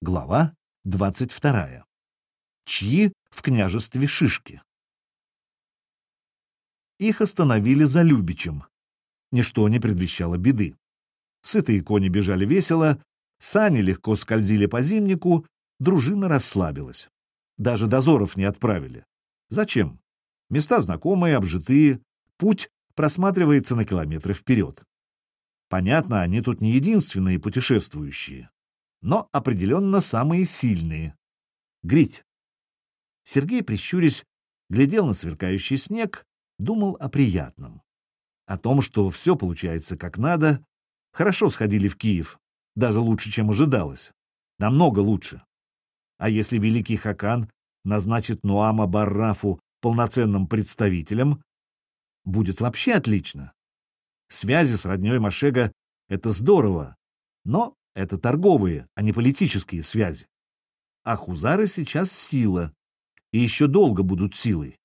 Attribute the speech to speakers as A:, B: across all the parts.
A: Глава 22. Чьи в княжестве Шишки? Их остановили за Любичем. Ничто не предвещало беды. Сытые кони бежали весело, сани легко скользили по зимнику, дружина расслабилась. Даже дозоров не отправили. Зачем? Места знакомые, обжитые, путь просматривается на километры вперед. Понятно, они тут не единственные путешествующие, но определенно самые сильные. Грить. Сергей, прищурясь, глядел на сверкающий снег, думал о приятном. О том, что все получается как надо. Хорошо сходили в Киев, даже лучше, чем ожидалось. Намного лучше. А если великий Хакан назначит Нуама Баррафу полноценным представителем, будет вообще отлично. Связи с родней Машега — это здорово, но это торговые, а не политические связи. А хузары сейчас сила, и еще долго будут силой.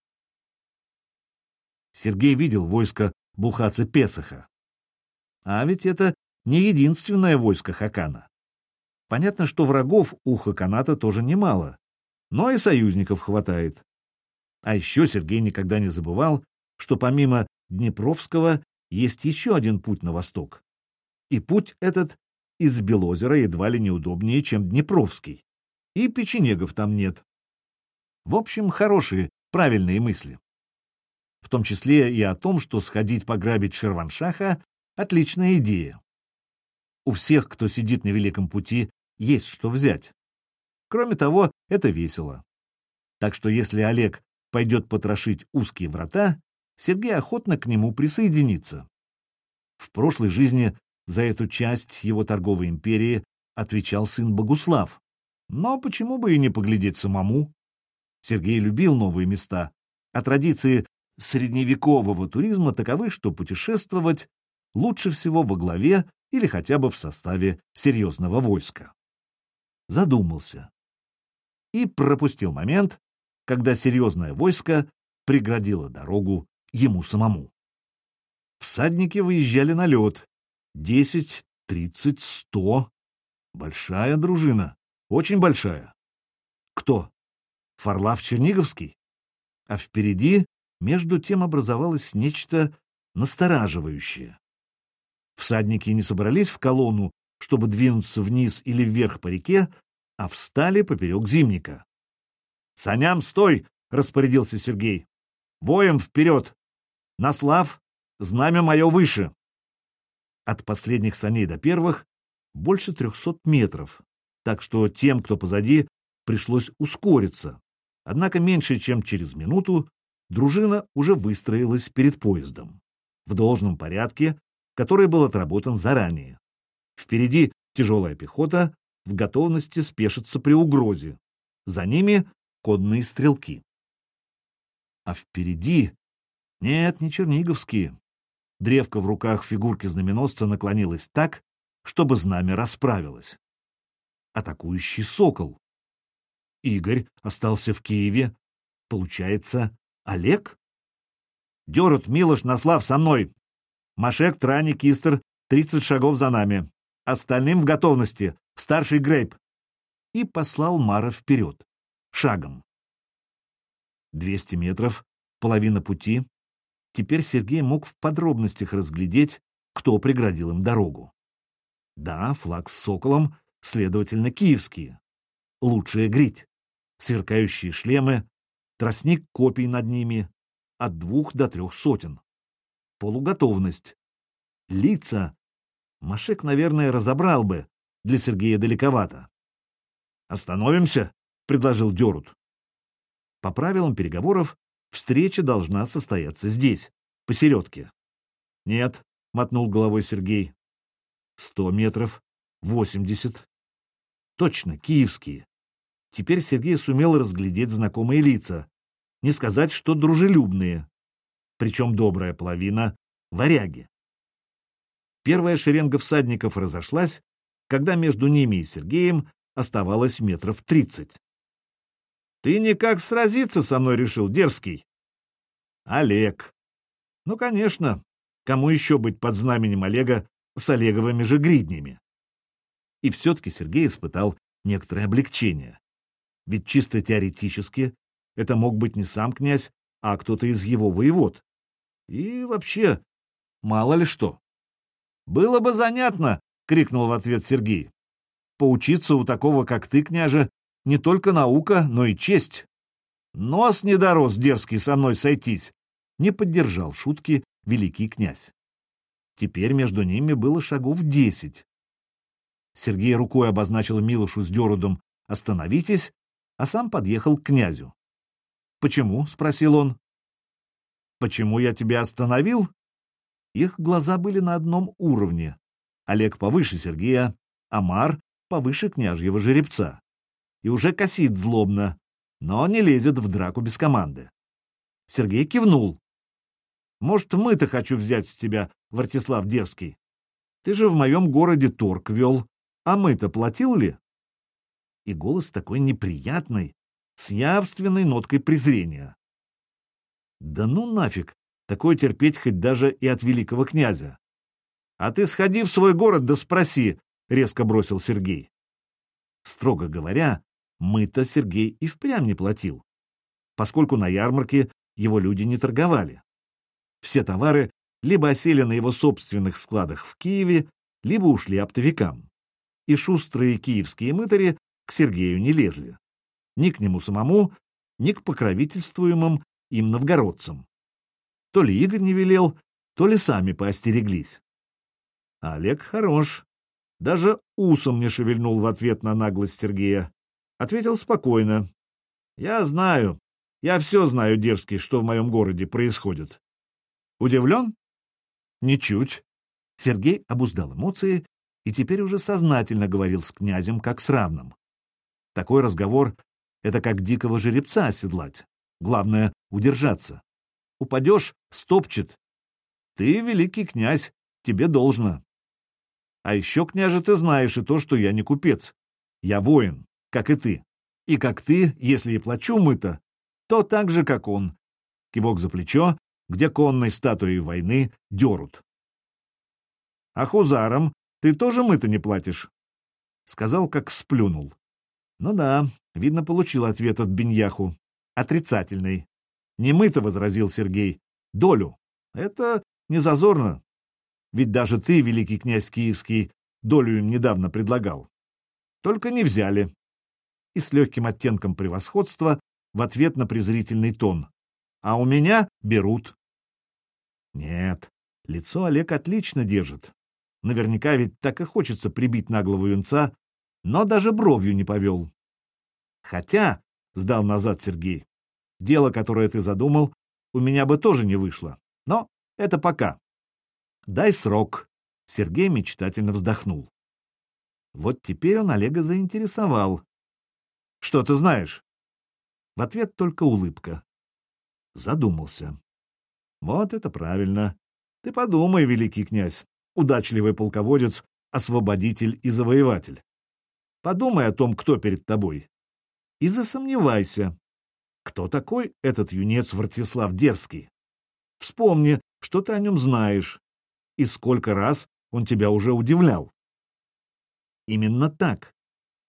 A: Сергей видел войско Булхаца Песаха. А ведь это не единственное войско Хакана. Понятно, что врагов у Хаканата тоже немало, но и союзников хватает. А еще Сергей никогда не забывал, что помимо Днепровского есть еще один путь на восток. И путь этот из Белозера едва ли неудобнее, чем Днепровский. И печенегов там нет. В общем, хорошие, правильные мысли. В том числе и о том, что сходить пограбить Шерваншаха — отличная идея. У всех, кто сидит на Великом пути, есть что взять. Кроме того, это весело. Так что если Олег пойдет потрошить узкие врата, Сергей охотно к нему присоединится. В прошлой жизни за эту часть его торговой империи отвечал сын Богуслав. Но почему бы и не поглядеть самому? Сергей любил новые места, а традиции средневекового туризма таковы, что путешествовать лучше всего во главе или хотя бы в составе серьезного войска. Задумался. И пропустил момент, когда серьезное войско преградило дорогу ему самому. Всадники выезжали на лед. Десять, тридцать, сто. Большая дружина. Очень большая. Кто? Фарлав Черниговский? А впереди, между тем, образовалось нечто настораживающее. Всадники не собрались в колонну, чтобы двинуться вниз или вверх по реке, а встали поперек зимника. — Саням, стой! — распорядился Сергей. — Воем вперед! Наслав, знамя мое выше. От последних саней до первых больше трехсот метров, так что тем, кто позади, пришлось ускориться. Однако меньше чем через минуту дружина уже выстроилась перед поездом. В должном порядке, который был отработан заранее. Впереди тяжелая пехота в готовности спешиться при угрозе. За ними конные стрелки. А впереди нет, не черниговские. Древко в руках фигурки знаменосца наклонилось так, чтобы знамя расправилось. Атакующий сокол. Игорь остался в Киеве. Получается, Олег? Дерут, Милош, Наслав, со мной. Машек, Трани, Кистер, тридцать шагов за нами. Остальным в готовности. Старший Грейп. И послал Мара вперед. Шагом. Двести метров, половина пути, Теперь Сергей мог в подробностях разглядеть, кто преградил им дорогу. Да, флаг с соколом, следовательно, киевские. Лучшая грить. Сверкающие шлемы, тростник копий над ними, от двух до трех сотен. Полуготовность. Лица. Машек, наверное, разобрал бы. Для Сергея далековато. «Остановимся?» — предложил Дерут. По правилам переговоров Встреча должна состояться здесь, посередке. — Нет, — мотнул головой Сергей. — Сто метров, восемьдесят. Точно, киевские. Теперь Сергей сумел разглядеть знакомые лица. Не сказать, что дружелюбные. Причем добрая половина — варяги. Первая шеренга всадников разошлась, когда между ними и Сергеем оставалось метров тридцать. Ты никак сразиться со мной решил, дерзкий. Олег. Ну, конечно. Кому еще быть под знаменем Олега с Олеговыми же гриднями? И все-таки Сергей испытал некоторое облегчение. Ведь чисто теоретически это мог быть не сам князь, а кто-то из его воевод. И вообще, мало ли что. «Было бы занятно!» — крикнул в ответ Сергей. «Поучиться у такого, как ты, княже, не только наука, но и честь. Нос не дорос дерзкий со мной сойтись!» Не поддержал шутки великий князь. Теперь между ними было шагов десять. Сергей рукой обозначил Милошу с Дерудом «Остановитесь», а сам подъехал к князю. «Почему?» — спросил он. «Почему я тебя остановил?» Их глаза были на одном уровне. Олег повыше Сергея, Амар повыше княжьего жеребца. И уже косит злобно, но не лезет в драку без команды. Сергей кивнул. «Может, мы-то хочу взять с тебя, Вартислав Дерзкий? Ты же в моем городе торг вел, а мы-то платил ли?» И голос такой неприятный, с явственной ноткой презрения. «Да ну нафиг! Такое терпеть хоть даже и от великого князя!» «А ты сходи в свой город да спроси!» — резко бросил Сергей. Строго говоря, мы-то Сергей и впрямь не платил, поскольку на ярмарке его люди не торговали. Все товары либо осели на его собственных складах в Киеве, либо ушли оптовикам. И шустрые киевские мытари к Сергею не лезли. Ни к нему самому, ни к покровительствуемым им новгородцам. То ли Игорь не велел, то ли сами поостереглись. Олег хорош. Даже усом не шевельнул в ответ на наглость Сергея. Ответил спокойно. «Я знаю. Я все знаю, дерзкий, что в моем городе происходит. Удивлен? Ничуть. Сергей обуздал эмоции и теперь уже сознательно говорил с князем как с равным. Такой разговор — это как дикого жеребца оседлать. Главное — удержаться. Упадешь — стопчет. Ты великий князь, тебе должно. А еще, княже, ты знаешь и то, что я не купец. Я воин, как и ты. И как ты, если и плачу мыто, то так же, как он. Кивок за плечо, где конной статуей войны дерут. — А хузарам ты тоже мыто не платишь? — сказал, как сплюнул. Ну да, видно, получил ответ от Беньяху. Отрицательный. Не мыто, — возразил Сергей, — долю. Это не зазорно. Ведь даже ты, великий князь Киевский, долю им недавно предлагал. Только не взяли. И с легким оттенком превосходства в ответ на презрительный тон а у меня берут. Нет, лицо Олег отлично держит. Наверняка ведь так и хочется прибить наглого юнца, но даже бровью не повел. Хотя, — сдал назад Сергей, — дело, которое ты задумал, у меня бы тоже не вышло. Но это пока. Дай срок. Сергей мечтательно вздохнул. Вот теперь он Олега заинтересовал. Что ты знаешь? В ответ только улыбка задумался. Вот это правильно. Ты подумай, великий князь, удачливый полководец, освободитель и завоеватель. Подумай о том, кто перед тобой. И засомневайся. Кто такой этот юнец Вартислав Дерзкий? Вспомни, что ты о нем знаешь, и сколько раз он тебя уже удивлял. Именно так.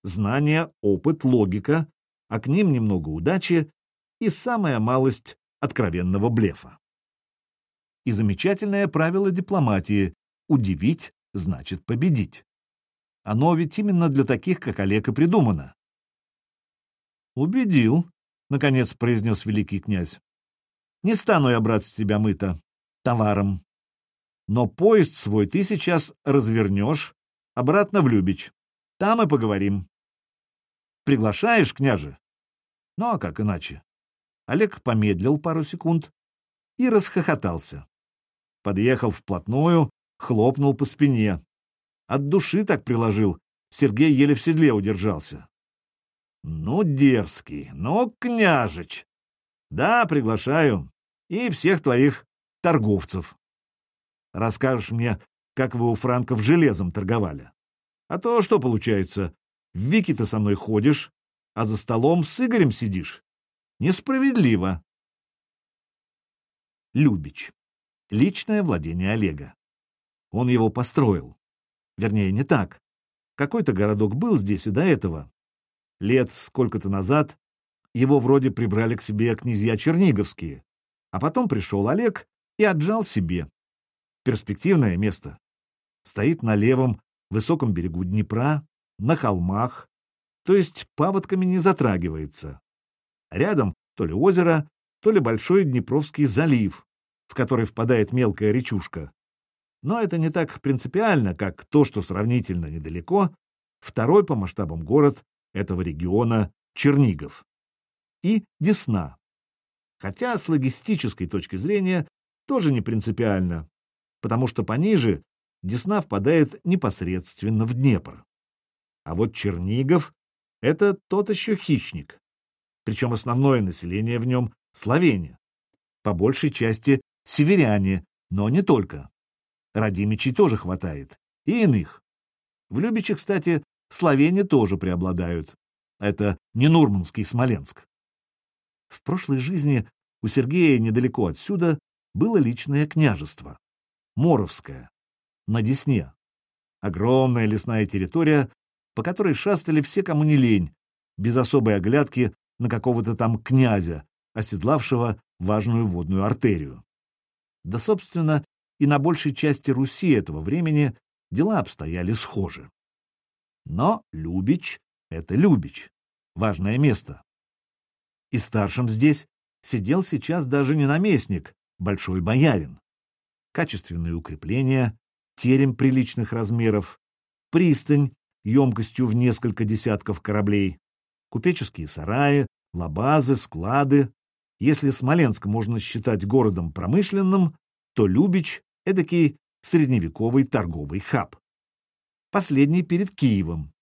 A: Знание, опыт, логика, а к ним немного удачи и самая малость откровенного блефа. И замечательное правило дипломатии — удивить значит победить. Оно ведь именно для таких, как Олег, и придумано. «Убедил», — наконец произнес великий князь. «Не стану я брать с тебя мыто товаром. Но поезд свой ты сейчас развернешь обратно в Любич. Там и поговорим. Приглашаешь, княже? Ну, а как иначе? Олег помедлил пару секунд и расхохотался. Подъехал вплотную, хлопнул по спине. От души так приложил, Сергей еле в седле удержался. «Ну, дерзкий, ну, княжич! Да, приглашаю. И всех твоих торговцев. Расскажешь мне, как вы у франков железом торговали. А то что получается? Вики ты со мной ходишь, а за столом с Игорем сидишь. Несправедливо. Любич. Личное владение Олега. Он его построил. Вернее, не так. Какой-то городок был здесь и до этого, Лет сколько-то назад его вроде прибрали к себе князья Черниговские, а потом пришел Олег и отжал себе. Перспективное место. Стоит на левом, высоком берегу Днепра, на холмах, то есть паводками не затрагивается. Рядом то ли озеро, то ли большой Днепровский залив, в который впадает мелкая речушка. Но это не так принципиально, как то, что сравнительно недалеко, второй по масштабам город этого региона Чернигов. И Десна. Хотя с логистической точки зрения тоже не принципиально, потому что пониже Десна впадает непосредственно в Днепр. А вот Чернигов — это тот еще хищник. Причем основное население в нем — словени. По большей части северяне, но не только. Радимичей тоже хватает, и иных. В Любиче, кстати, словени тоже преобладают. Это не Нурманский Смоленск. В прошлой жизни у Сергея недалеко отсюда было личное княжество. Моровское. На Десне. Огромная лесная территория, по которой шастали все, кому не лень, без особой оглядки на какого-то там князя, оседлавшего важную водную артерию. Да, собственно, и на большей части Руси этого времени дела обстояли схожи. Но Любич — это Любич, важное место. И старшим здесь сидел сейчас даже не наместник, большой боярин. Качественные укрепления, терем приличных размеров, пристань емкостью в несколько десятков кораблей, купеческие сараи, лабазы, склады. Если Смоленск можно считать городом промышленным, то Любич — эдакий средневековый торговый хаб. Последний перед Киевом.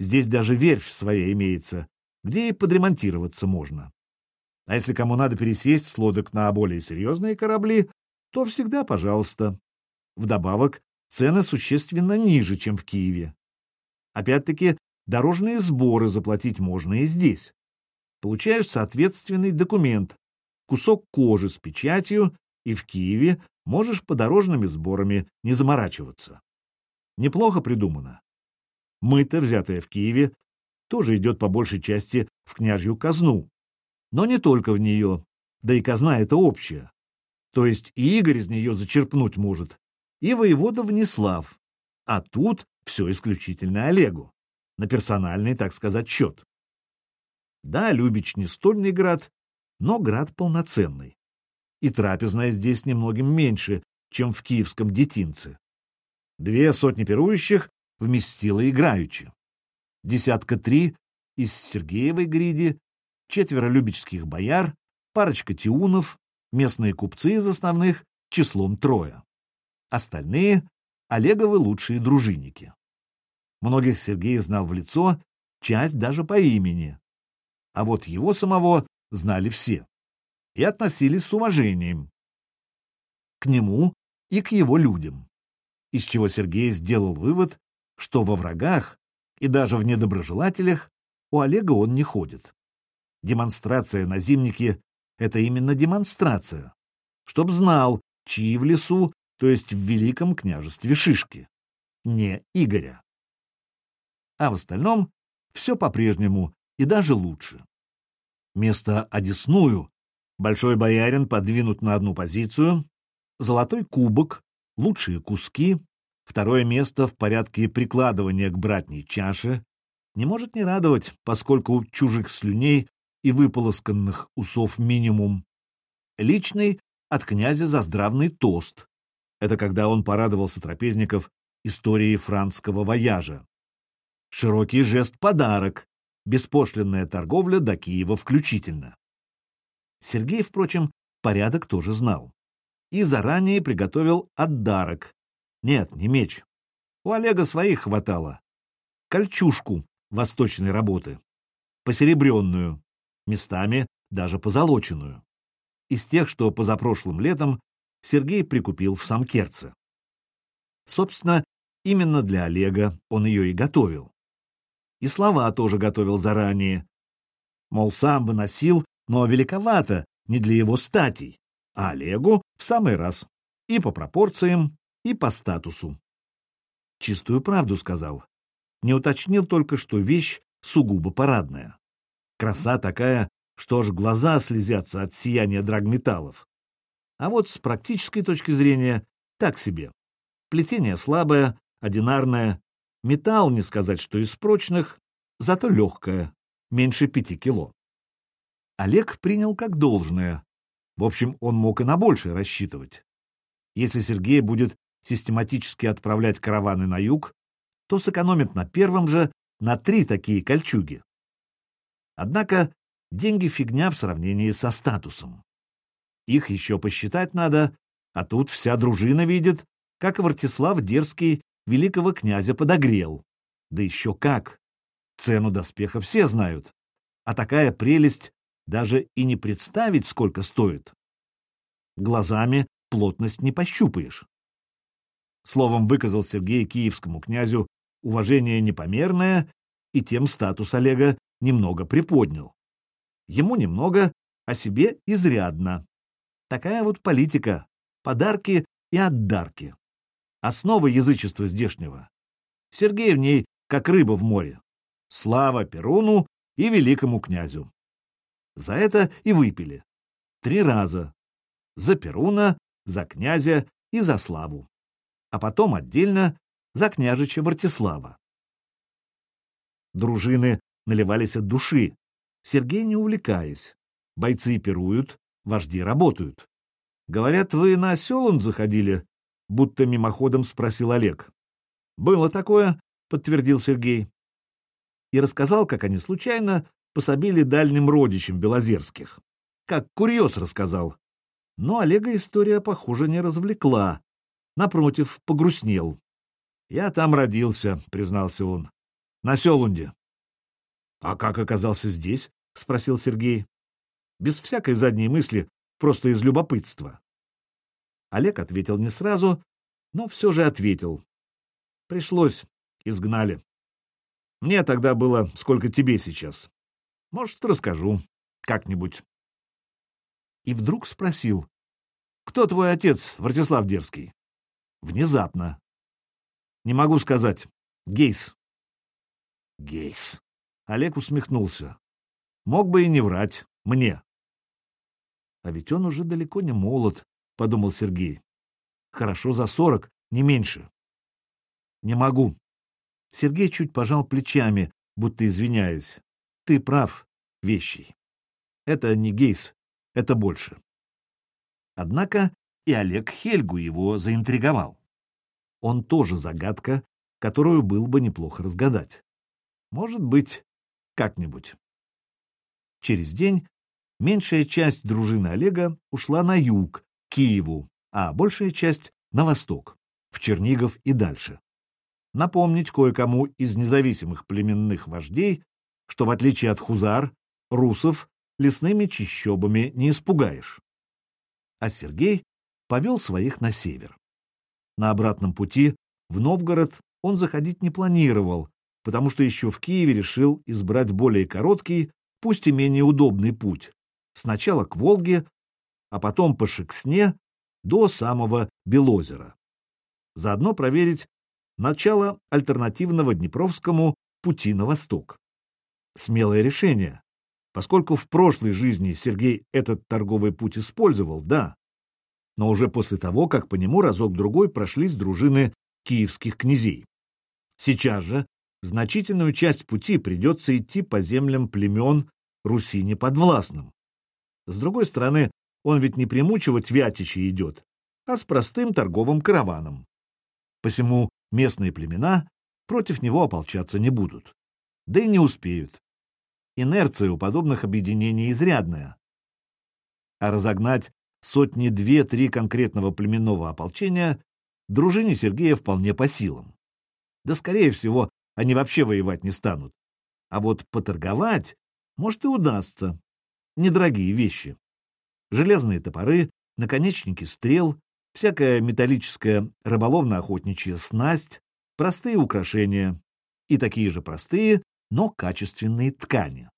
A: Здесь даже верфь своя имеется, где и подремонтироваться можно. А если кому надо пересесть с лодок на более серьезные корабли, то всегда пожалуйста. Вдобавок, цены существенно ниже, чем в Киеве. Опять-таки, дорожные сборы заплатить можно и здесь. Получаешь соответственный документ, кусок кожи с печатью, и в Киеве можешь подорожными сборами не заморачиваться. Неплохо придумано. Мы-то, взятое в Киеве, тоже идет по большей части в княжью казну. Но не только в нее, да и казна это общая. То есть и Игорь из нее зачерпнуть может, и воевода Внеслав. А тут все исключительно Олегу, на персональный, так сказать, счет. Да, Любич не стольный град, но град полноценный. И трапезная здесь немногим меньше, чем в киевском детинце. Две сотни пирующих вместила играючи десятка три из Сергеевой гриди, четверо любических бояр, парочка тиунов, местные купцы из основных, числом трое. Остальные — Олеговы лучшие дружинники. Многих Сергей знал в лицо, часть даже по имени. А вот его самого знали все и относились с уважением к нему и к его людям, из чего Сергей сделал вывод, что во врагах и даже в недоброжелателях у Олега он не ходит. Демонстрация на зимнике — это именно демонстрация, чтоб знал, чьи в лесу, то есть в Великом княжестве Шишки, не Игоря. А в остальном все по-прежнему и даже лучше. Место одесную большой боярин подвинут на одну позицию, золотой кубок, лучшие куски, Второе место в порядке прикладывания к братней чаше не может не радовать, поскольку чужих слюней и выполосканных усов минимум. Личный от князя за здравный тост. Это когда он порадовался трапезников истории францского вояжа. Широкий жест подарок, беспошлинная торговля до Киева включительно. Сергей, впрочем, порядок тоже знал и заранее приготовил отдарок, нет, не меч. У Олега своих хватало. Кольчушку восточной работы. Посеребренную. Местами даже позолоченную. Из тех, что позапрошлым летом Сергей прикупил в Самкерце. Собственно, именно для Олега он ее и готовил. И слова тоже готовил заранее. Мол, сам бы носил, но великовато, не для его статей, а Олегу в самый раз. И по пропорциям, и по статусу. Чистую правду сказал. Не уточнил только, что вещь сугубо парадная. Краса такая, что аж глаза слезятся от сияния драгметаллов. А вот с практической точки зрения так себе. Плетение слабое, одинарное, металл, не сказать, что из прочных, зато легкое, меньше пяти кило. Олег принял как должное. В общем, он мог и на большее рассчитывать. Если Сергей будет систематически отправлять караваны на юг, то сэкономит на первом же на три такие кольчуги. Однако деньги фигня в сравнении со статусом. Их еще посчитать надо, а тут вся дружина видит, как Вартислав Дерзкий великого князя подогрел. Да еще как! Цену доспеха все знают, а такая прелесть даже и не представить, сколько стоит. Глазами плотность не пощупаешь. Словом, выказал Сергей киевскому князю уважение непомерное и тем статус Олега немного приподнял. Ему немного, а себе изрядно. Такая вот политика. Подарки и отдарки. Основа язычества здешнего. Сергей в ней как рыба в море. Слава Перуну и великому князю. За это и выпили. Три раза. За Перуна, за князя и за славу. А потом отдельно за княжича Вартислава. Дружины наливались от души, Сергей не увлекаясь. Бойцы пируют, вожди работают. Говорят, вы на Селун заходили? Будто мимоходом спросил Олег. Было такое, подтвердил Сергей. И рассказал, как они случайно пособили дальним родичам Белозерских. Как курьез рассказал. Но Олега история, похоже, не развлекла. Напротив, погрустнел. «Я там родился», — признался он. «На Селунде». «А как оказался здесь?» — спросил Сергей. Без всякой задней мысли, просто из любопытства. Олег ответил не сразу, но все же ответил. Пришлось, изгнали. Мне тогда было, сколько тебе сейчас. Может, расскажу как-нибудь. И вдруг спросил, кто твой отец, Вартислав Дерзкий? Внезапно. Не могу сказать. Гейс. Гейс. Олег усмехнулся. Мог бы и не врать. Мне. А ведь он уже далеко не молод, — подумал Сергей. Хорошо за сорок, не меньше. Не могу. Сергей чуть пожал плечами, будто извиняясь. Ты прав, вещий. Это не Гейс, это больше. Однако и Олег Хельгу его заинтриговал. Он тоже загадка, которую было бы неплохо разгадать. Может быть, как-нибудь. Через день меньшая часть дружины Олега ушла на юг, к Киеву, а большая часть — на восток, в Чернигов и дальше. Напомнить кое-кому из независимых племенных вождей, что в отличие от хузар, русов лесными чищобами не испугаешь. А Сергей повел своих на север. На обратном пути в Новгород он заходить не планировал, потому что еще в Киеве решил избрать более короткий, пусть и менее удобный путь. Сначала к Волге, а потом по Шексне до самого Белозера. Заодно проверить начало альтернативного Днепровскому пути на восток. Смелое решение, поскольку в прошлой жизни Сергей этот торговый путь использовал, да, но уже после того, как по нему разок-другой прошлись дружины киевских князей. Сейчас же значительную часть пути придется идти по землям племен Руси неподвластным. С другой стороны, он ведь не примучивать Вятичи идет, а с простым торговым караваном. Посему местные племена против него ополчаться не будут. Да и не успеют. Инерция у подобных объединений изрядная. А разогнать сотни две-три конкретного племенного ополчения дружине Сергея вполне по силам. Да, скорее всего, они вообще воевать не станут. А вот поторговать, может, и удастся. Недорогие вещи. Железные топоры, наконечники стрел, всякая металлическая рыболовно-охотничья снасть, простые украшения и такие же простые, но качественные ткани.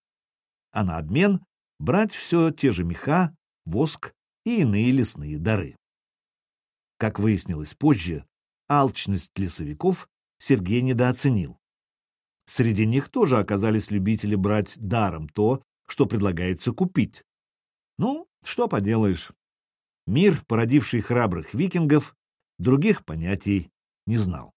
A: А на обмен брать все те же меха, воск и иные лесные дары. Как выяснилось позже, алчность лесовиков Сергей недооценил. среди них тоже оказались любители брать даром то, что предлагается купить. Ну, что поделаешь. Мир, породивший храбрых викингов, других понятий не знал.